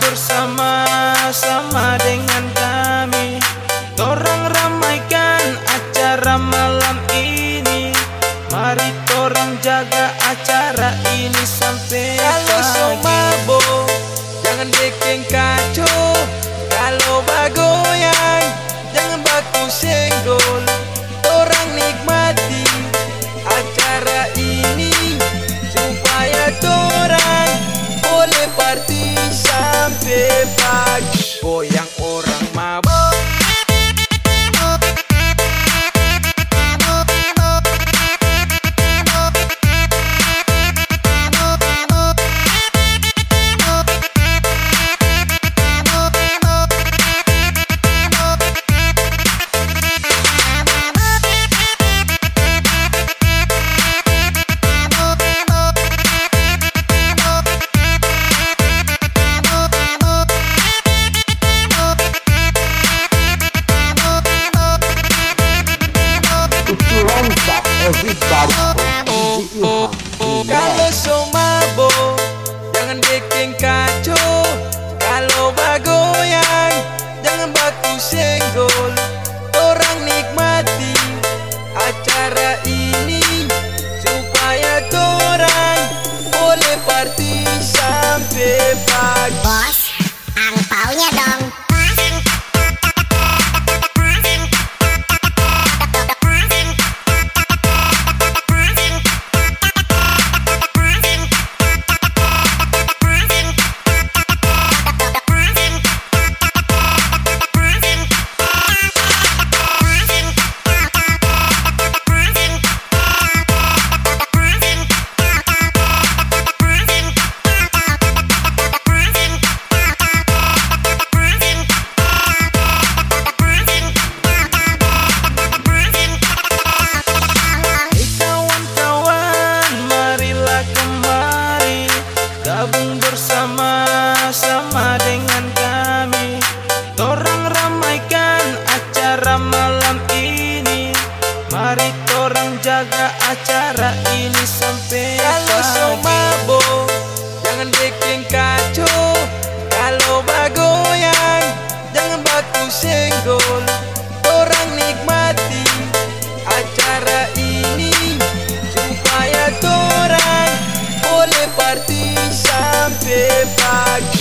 bersama-sama dengan kami. Torang ramaikan acara malam ini. Mari torang jaga acara ini sampai Kalau somabo Jangan bikin kacau. Kalau bagoyang Jangan baku senggol. Torang nikmati Acara ini Supaya torang Boleh party sampai pagi Goyang sampai pagi Acara ini sampai Kalau sombabo Jangan bikin kacau. Kalau bagoyang Jangan baku senggol. Orang nikmati Acara ini Supaya orang Boleh party sampai pagi.